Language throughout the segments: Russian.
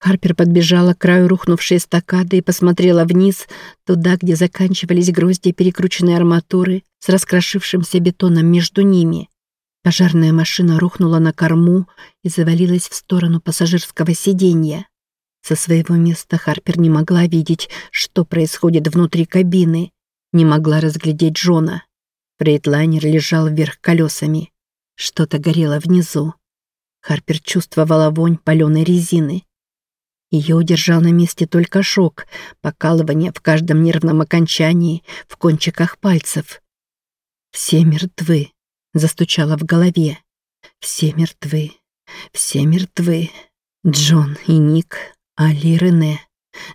Харпер подбежала к краю рухнувшей эстакады и посмотрела вниз, туда, где заканчивались грозди перекрученной арматуры с раскрошившимся бетоном между ними. Пожарная машина рухнула на корму и завалилась в сторону пассажирского сиденья. Со своего места Харпер не могла видеть, что происходит внутри кабины, не могла разглядеть Джона. Фрейдлайнер лежал вверх колесами. Что-то горело внизу. Харпер чувствовала вонь паленой резины. Ее удержал на месте только шок, покалывание в каждом нервном окончании, в кончиках пальцев. «Все мертвы», — застучало в голове. «Все мертвы, все мертвы. Джон и Ник, Али Рене.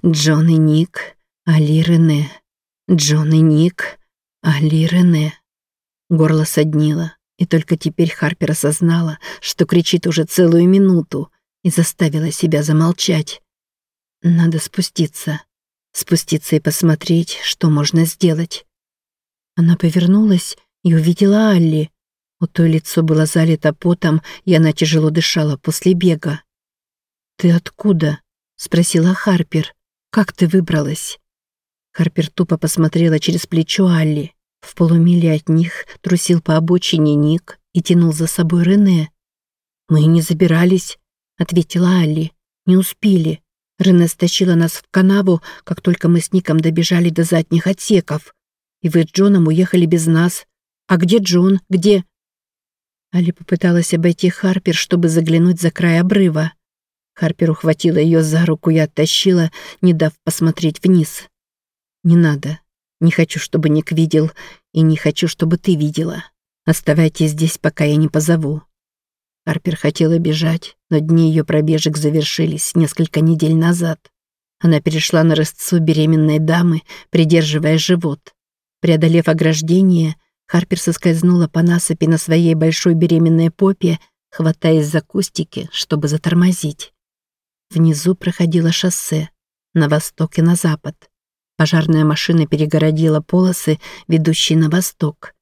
Джон и Ник, Али Рене. Джон и Ник, Али Рене». Горло соднило, и только теперь Харпер осознала, что кричит уже целую минуту, и заставила себя замолчать. Надо спуститься. Спуститься и посмотреть, что можно сделать. Она повернулась и увидела Алли. У той лицо было залито потом, и она тяжело дышала после бега. «Ты откуда?» — спросила Харпер. «Как ты выбралась?» Харпер тупо посмотрела через плечо Алли. В полумиле от них трусил по обочине Ник и тянул за собой Рене. «Мы не забирались», — ответила Алли. «Не успели. Рене стащила нас в канаву, как только мы с Ником добежали до задних отсеков. И вы с Джоном уехали без нас. А где Джон? Где?» Али попыталась обойти Харпер, чтобы заглянуть за край обрыва. Харпер ухватила ее за руку и оттащила, не дав посмотреть вниз. «Не надо. Не хочу, чтобы Ник видел, и не хочу, чтобы ты видела. Оставайтесь здесь, пока я не позову. Харпер хотела бежать, но дни ее пробежек завершились несколько недель назад. Она перешла на рысцу беременной дамы, придерживая живот. Преодолев ограждение, Харпер соскользнула по насыпи на своей большой беременной попе, хватаясь за кустики, чтобы затормозить. Внизу проходило шоссе, на восток и на запад. Пожарная машина перегородила полосы, ведущие на восток.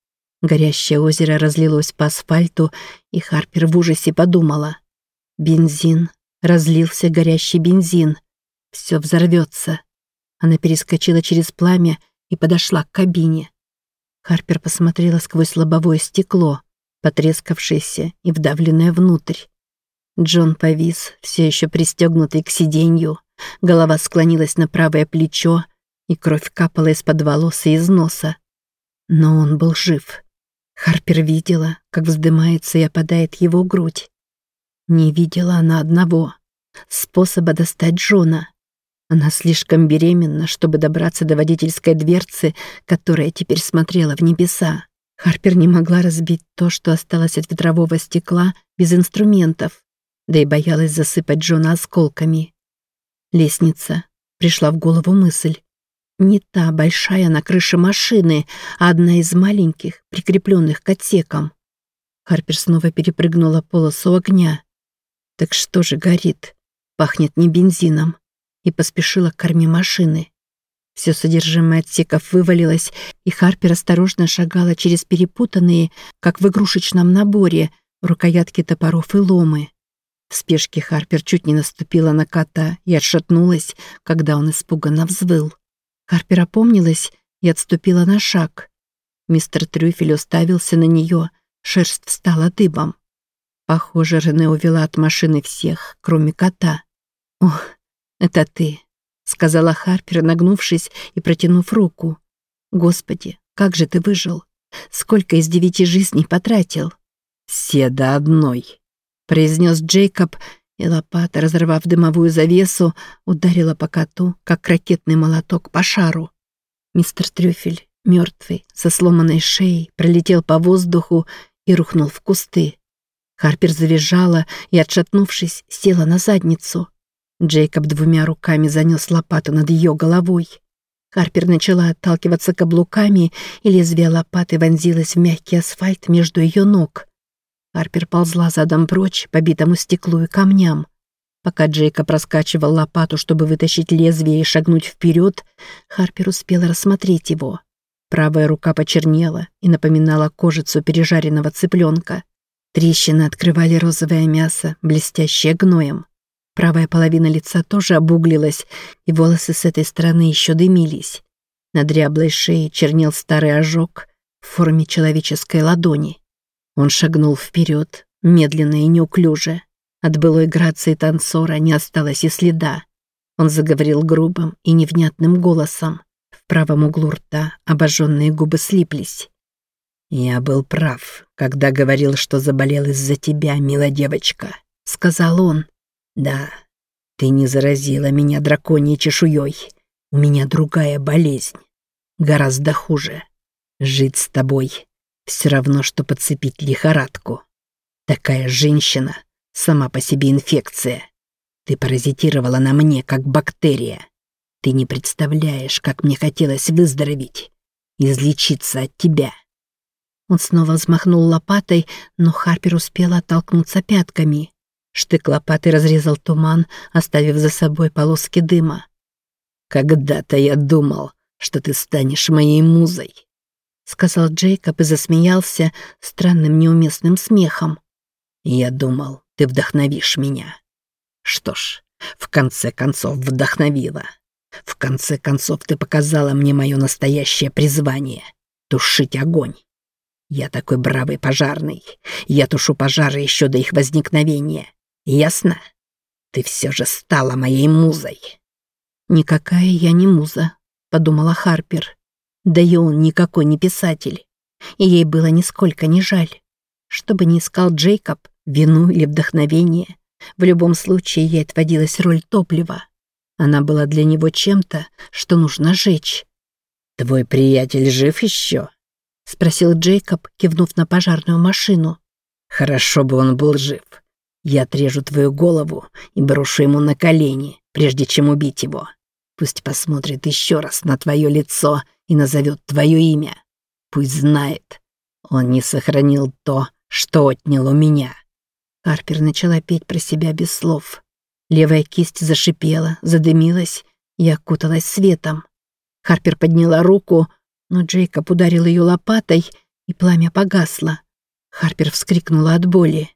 Горящее озеро разлилось по асфальту, и Харпер в ужасе подумала. Бензин. Разлился горящий бензин. Все взорвется. Она перескочила через пламя и подошла к кабине. Харпер посмотрела сквозь лобовое стекло, потрескавшееся и вдавленное внутрь. Джон повис, все еще пристегнутый к сиденью. Голова склонилась на правое плечо, и кровь капала из-под волос и из носа. Но он был жив. Харпер видела, как вздымается и опадает его грудь. Не видела она одного — способа достать Джона. Она слишком беременна, чтобы добраться до водительской дверцы, которая теперь смотрела в небеса. Харпер не могла разбить то, что осталось от ветрового стекла, без инструментов, да и боялась засыпать Джона осколками. Лестница. Пришла в голову мысль. Не та большая на крыше машины, а одна из маленьких, прикрепленных к отсекам. Харпер снова перепрыгнула полосу огня. Так что же горит? Пахнет не бензином. И поспешила к корме машины. Все содержимое отсеков вывалилось, и Харпер осторожно шагала через перепутанные, как в игрушечном наборе, рукоятки топоров и ломы. В спешке Харпер чуть не наступила на кота и отшатнулась, когда он испуганно взвыл. Харпер опомнилась и отступила на шаг. Мистер Трюфель уставился на нее, шерсть встала дыбом. Похоже, Рене увела от машины всех, кроме кота. «Ох, это ты», — сказала Харпер, нагнувшись и протянув руку. «Господи, как же ты выжил? Сколько из девяти жизней потратил?» «Все до одной», — произнес Джейкоб, и лопата, разорвав дымовую завесу, ударила по коту, как ракетный молоток по шару. Мистер Трюфель, мертвый, со сломанной шеей, пролетел по воздуху и рухнул в кусты. Харпер завизжала и, отшатнувшись, села на задницу. Джейкоб двумя руками занес лопату над ее головой. Харпер начала отталкиваться каблуками, и лезвие лопаты вонзилось в мягкий асфальт между ее ног. Харпер ползла задом прочь по битому стеклу и камням. Пока Джейка проскачивал лопату, чтобы вытащить лезвие и шагнуть вперед, Харпер успела рассмотреть его. Правая рука почернела и напоминала кожицу пережаренного цыпленка. Трещины открывали розовое мясо, блестящее гноем. Правая половина лица тоже обуглилась, и волосы с этой стороны еще дымились. На дряблой шее чернел старый ожог в форме человеческой ладони. Он шагнул вперед, медленно и неуклюже. От былой грации танцора не осталось и следа. Он заговорил грубым и невнятным голосом. В правом углу рта обожженные губы слиплись. «Я был прав, когда говорил, что заболел из-за тебя, милая девочка», — сказал он. «Да, ты не заразила меня драконьей чешуей. У меня другая болезнь. Гораздо хуже. Жить с тобой все равно, что подцепить лихорадку. Такая женщина — сама по себе инфекция. Ты паразитировала на мне, как бактерия. Ты не представляешь, как мне хотелось выздороветь, излечиться от тебя». Он снова взмахнул лопатой, но Харпер успела оттолкнуться пятками. Штык лопаты разрезал туман, оставив за собой полоски дыма. «Когда-то я думал, что ты станешь моей музой», — сказал Джейкоб и засмеялся странным неуместным смехом. «Я думал, ты вдохновишь меня. Что ж, в конце концов вдохновила. В конце концов ты показала мне мое настоящее призвание — тушить огонь. Я такой бравый пожарный. Я тушу пожары еще до их возникновения. Ясно? Ты все же стала моей музой. Никакая я не муза, подумала Харпер. Да и он никакой не писатель. И ей было нисколько не жаль. Что бы ни искал Джейкоб, вину или вдохновение, в любом случае ей отводилась роль топлива. Она была для него чем-то, что нужно жечь. «Твой приятель жив еще?» — спросил Джейкоб, кивнув на пожарную машину. «Хорошо бы он был жив. Я отрежу твою голову и брошу ему на колени, прежде чем убить его. Пусть посмотрит еще раз на твое лицо и назовет твое имя. Пусть знает, он не сохранил то, что отнял у меня». Карпер начала петь про себя без слов. Левая кисть зашипела, задымилась и окуталась светом. Харпер подняла руку, но Джейкоб ударил ее лопатой, и пламя погасло. Харпер вскрикнула от боли.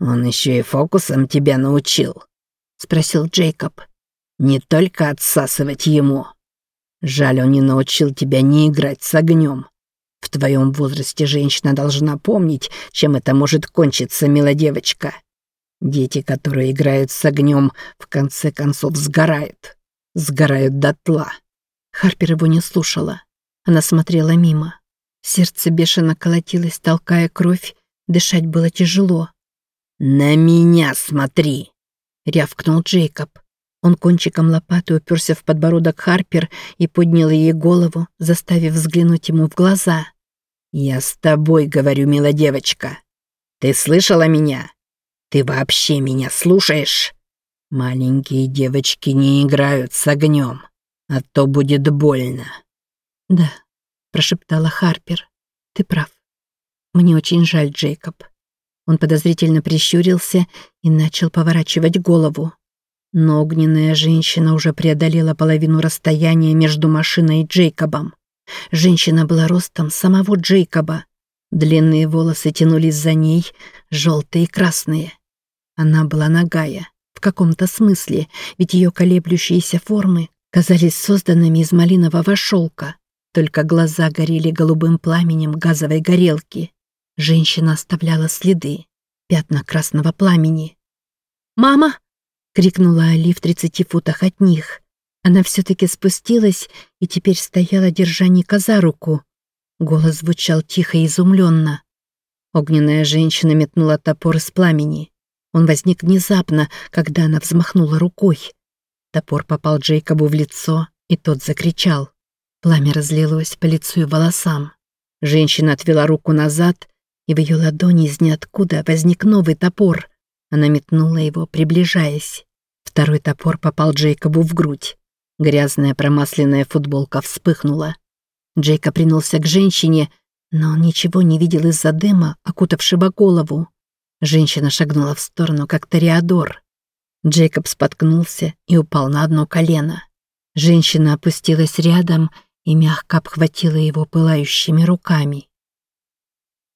«Он еще и фокусом тебя научил?» — спросил Джейкоб. «Не только отсасывать ему. Жаль, он не научил тебя не играть с огнем. В твоем возрасте женщина должна помнить, чем это может кончиться, милая девочка. Дети, которые играют с огнем, в конце концов сгорают. Сгорают дотла». Харпер его не слушала. Она смотрела мимо. Сердце бешено колотилось, толкая кровь, дышать было тяжело. «На меня смотри!» — рявкнул Джейкоб. Он кончиком лопаты уперся в подбородок Харпер и поднял ей голову, заставив взглянуть ему в глаза. «Я с тобой говорю, милая девочка. Ты слышала меня? Ты вообще меня слушаешь? Маленькие девочки не играют с огнем, а то будет больно». «Да», — прошептала Харпер, — «ты прав. Мне очень жаль, Джейкоб». Он подозрительно прищурился и начал поворачивать голову. Но огненная женщина уже преодолела половину расстояния между машиной и Джейкобом. Женщина была ростом самого Джейкоба. Длинные волосы тянулись за ней, желтые и красные. Она была нагая, в каком-то смысле, ведь ее колеблющиеся формы казались созданными из малинового шелка. Только глаза горели голубым пламенем газовой горелки. Женщина оставляла следы, пятна красного пламени. «Мама!» — крикнула Али в тридцати футах от них. Она все-таки спустилась и теперь стояла, держа Ника за руку. Голос звучал тихо и изумленно. Огненная женщина метнула топор из пламени. Он возник внезапно, когда она взмахнула рукой. Топор попал Джейкобу в лицо, и тот закричал. Пламя разлилось по лицу и волосам. Женщина отвела руку назад и в ее ладони из ниоткуда возник новый топор. Она метнула его, приближаясь. Второй топор попал Джейкобу в грудь. Грязная промасленная футболка вспыхнула. Джейкоб принулся к женщине, но он ничего не видел из-за дыма, окутавшего голову. Женщина шагнула в сторону, как Тореадор. Джейкоб споткнулся и упал на одно колено. Женщина опустилась рядом и мягко обхватила его пылающими руками.